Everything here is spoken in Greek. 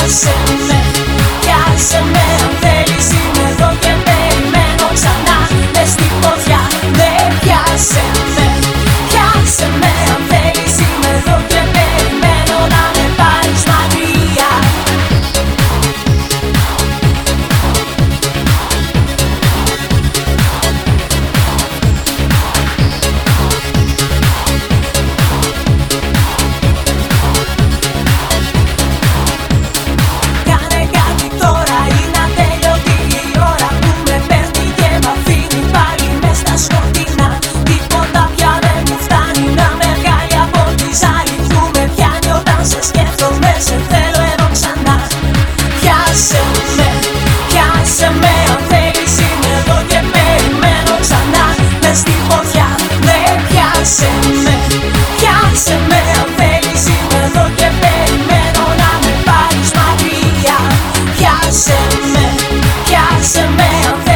πιάσε με, πιάσε με αν θέλεις είμαι εδώ και Kiáseme, kiáseme